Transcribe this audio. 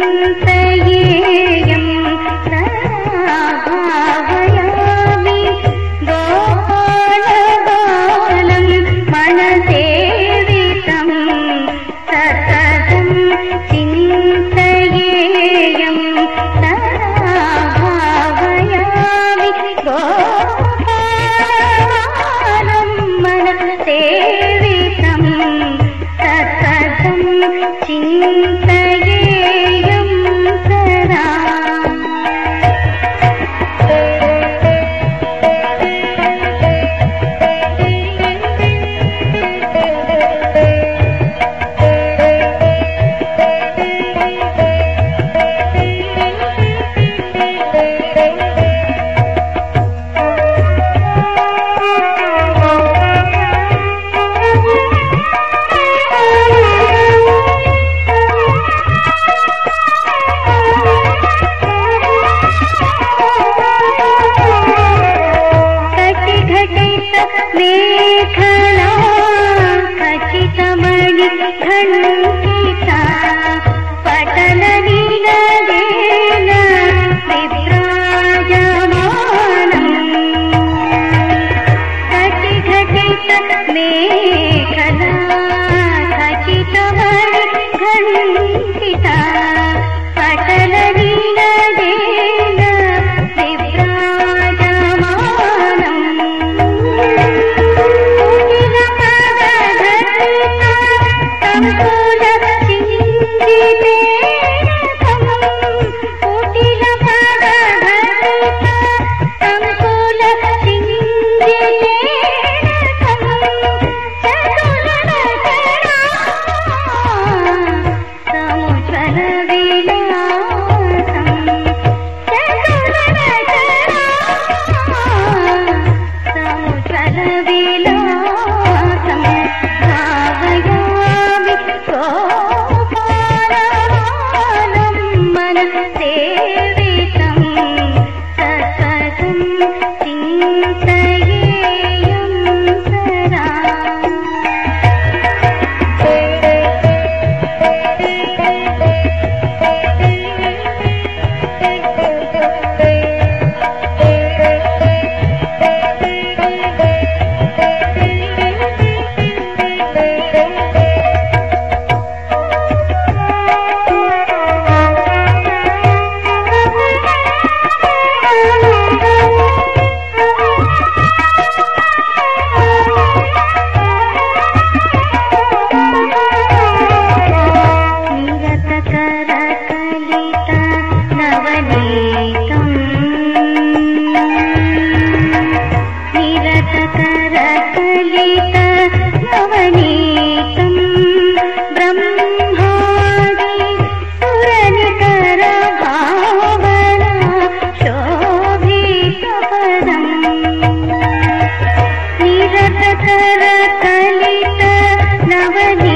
ಸಂತ வே காவடி